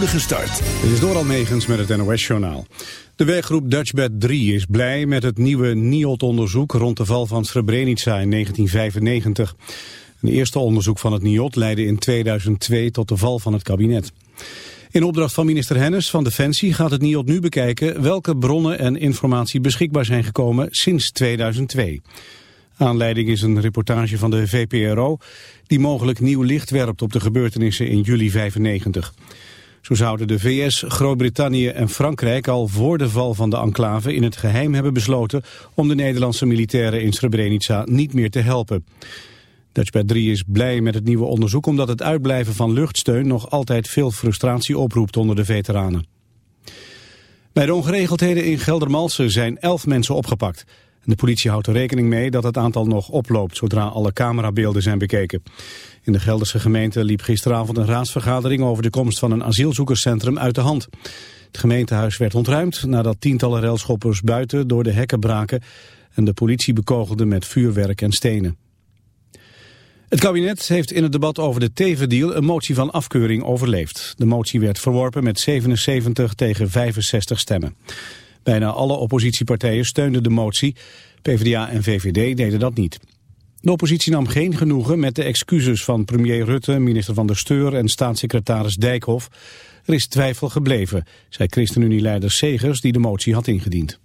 spoedige start. Dit is door Megens met het NOS-journaal. De werkgroep Dutchbed 3 is blij met het nieuwe NIOT-onderzoek rond de val van Srebrenica in 1995. Een eerste onderzoek van het NIOT leidde in 2002 tot de val van het kabinet. In opdracht van minister Hennis van Defensie gaat het NIOT nu bekijken welke bronnen en informatie beschikbaar zijn gekomen sinds 2002. Aanleiding is een reportage van de VPRO die mogelijk nieuw licht werpt op de gebeurtenissen in juli 95. Zo zouden de VS, Groot-Brittannië en Frankrijk al voor de val van de enclave in het geheim hebben besloten om de Nederlandse militairen in Srebrenica niet meer te helpen. Dutchbed 3 is blij met het nieuwe onderzoek omdat het uitblijven van luchtsteun nog altijd veel frustratie oproept onder de veteranen. Bij de ongeregeldheden in Geldermalsen zijn elf mensen opgepakt. De politie houdt er rekening mee dat het aantal nog oploopt zodra alle camerabeelden zijn bekeken. In de Gelderse gemeente liep gisteravond een raadsvergadering over de komst van een asielzoekerscentrum uit de hand. Het gemeentehuis werd ontruimd nadat tientallen railschoppers buiten door de hekken braken en de politie bekogelde met vuurwerk en stenen. Het kabinet heeft in het debat over de tevendeal een motie van afkeuring overleefd. De motie werd verworpen met 77 tegen 65 stemmen. Bijna alle oppositiepartijen steunden de motie. PvdA en VVD deden dat niet. De oppositie nam geen genoegen met de excuses van premier Rutte, minister van der Steur en staatssecretaris Dijkhoff. Er is twijfel gebleven, zei ChristenUnie-leider Segers die de motie had ingediend.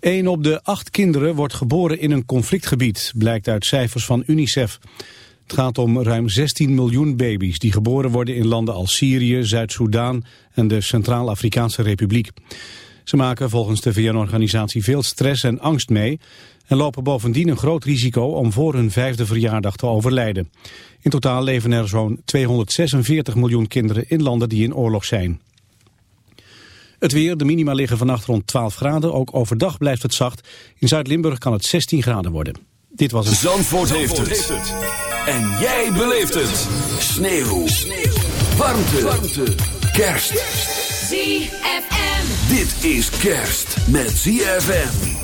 Een op de acht kinderen wordt geboren in een conflictgebied, blijkt uit cijfers van UNICEF. Het gaat om ruim 16 miljoen baby's die geboren worden in landen als Syrië, Zuid-Soedan en de Centraal-Afrikaanse Republiek. Ze maken volgens de VN-organisatie veel stress en angst mee en lopen bovendien een groot risico om voor hun vijfde verjaardag te overlijden. In totaal leven er zo'n 246 miljoen kinderen in landen die in oorlog zijn. Het weer, de minima liggen vannacht rond 12 graden. Ook overdag blijft het zacht. In Zuid-Limburg kan het 16 graden worden. Dit was het... Zandvoort, heeft, het. En jij beleeft het. Sneeuw. Sneeuw. Warmte. Warmte. Kerst. ZFM. Dit is kerst met ZFM.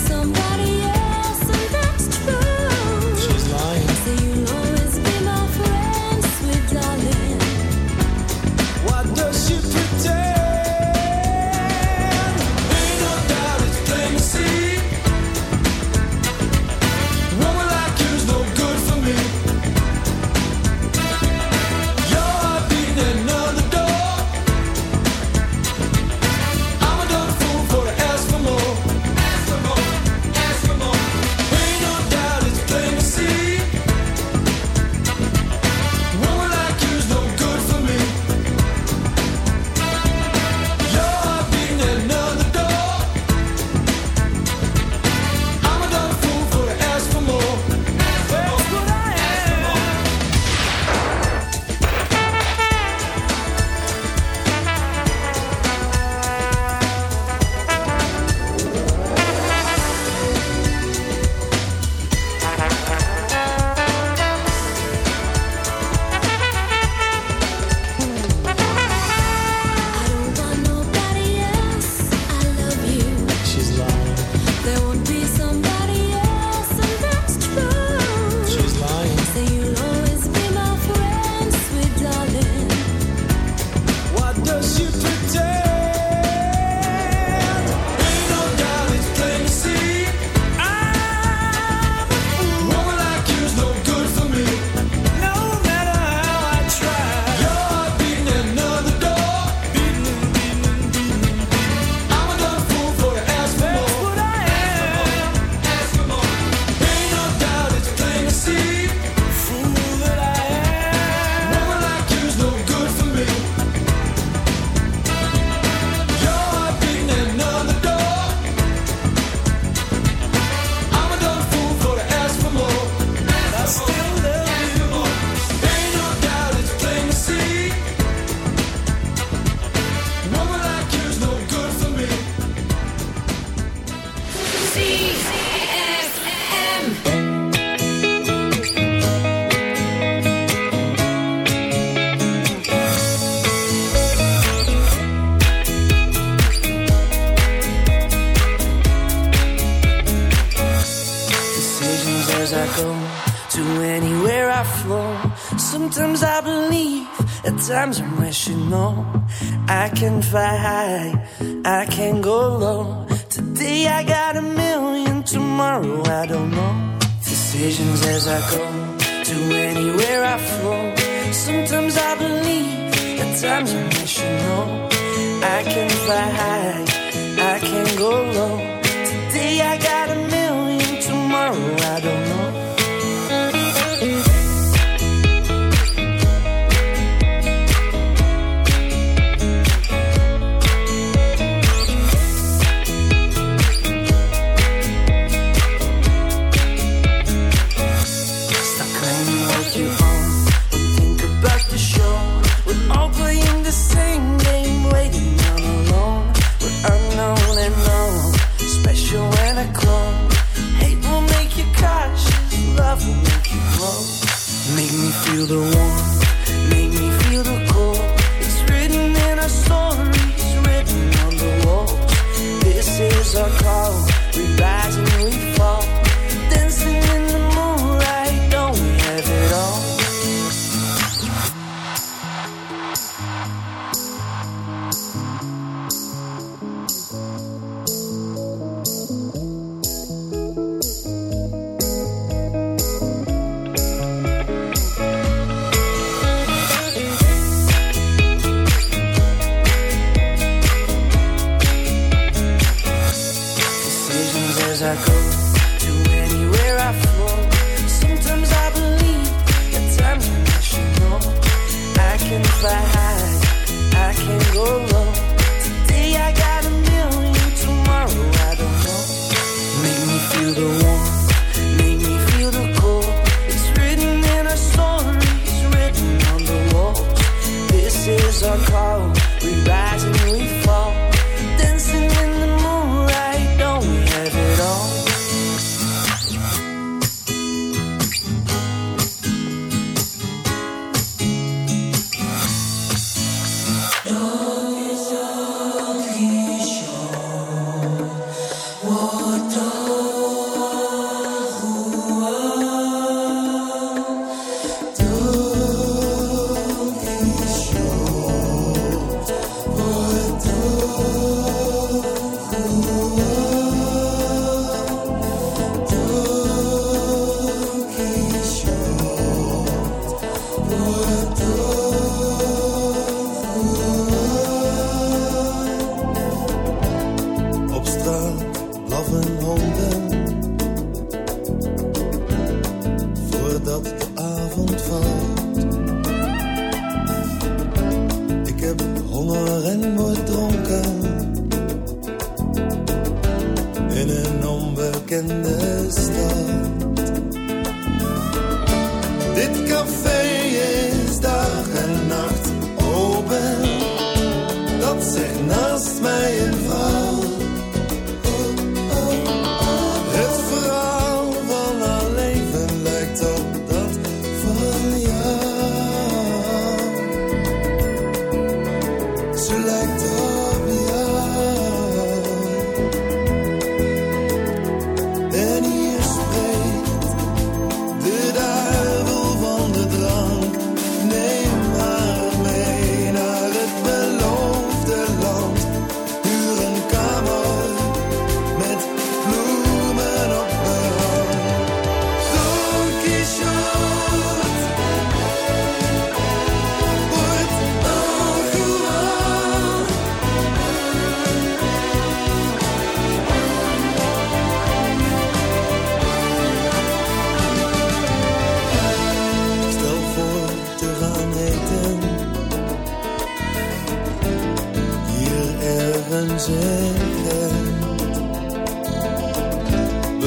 as I go to anywhere I flow. Sometimes I believe, at times I wish you know I can fly high.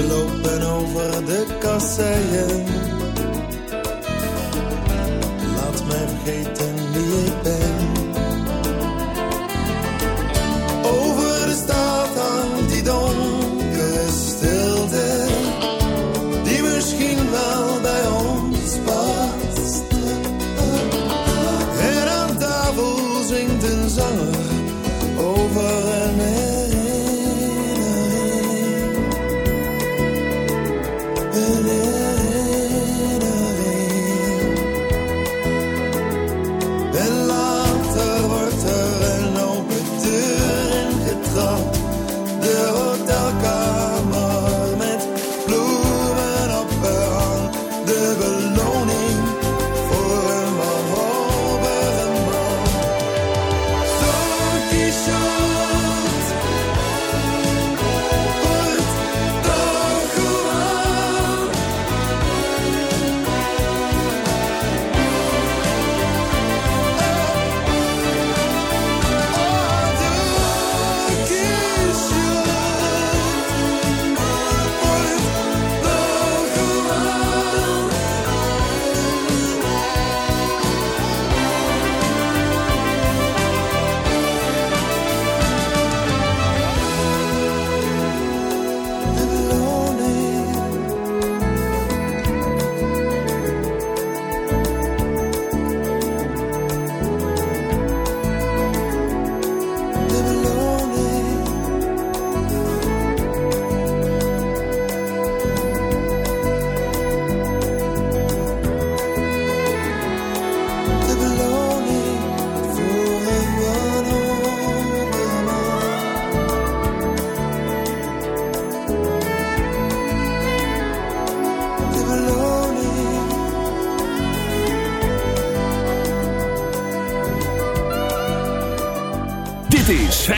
Lopen over de kasseien. Laat mij vergeten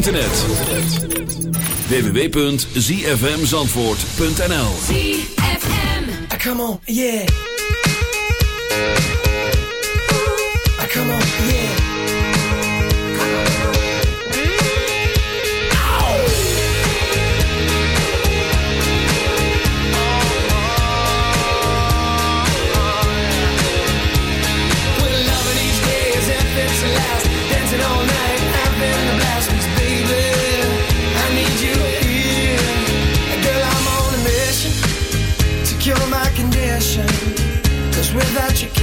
internet. www.zfmzandvoort.nl ZFM ah, Come on, yeah.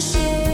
Share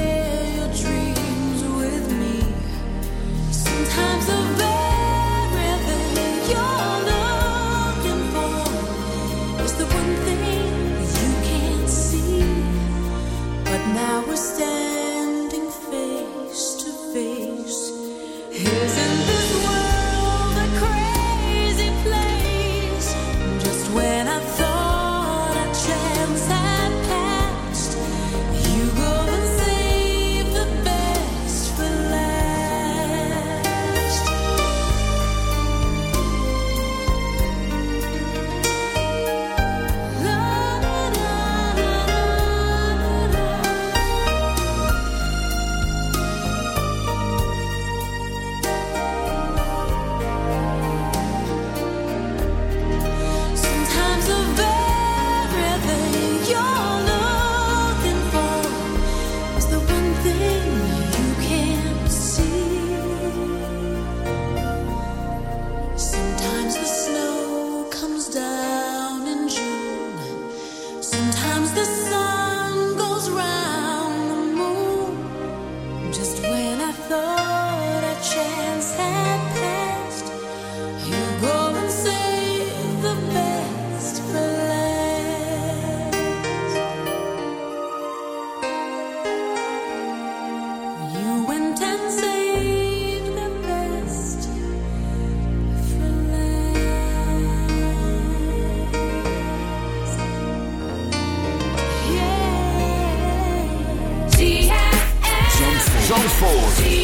Sport.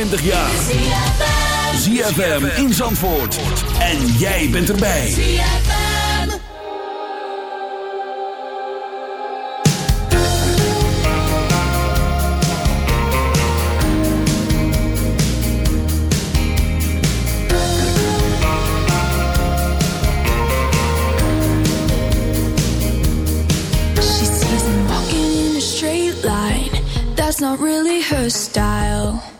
25 jaar. ZFM in Zandvoort. En jij bent erbij. A straight line. Not really her style.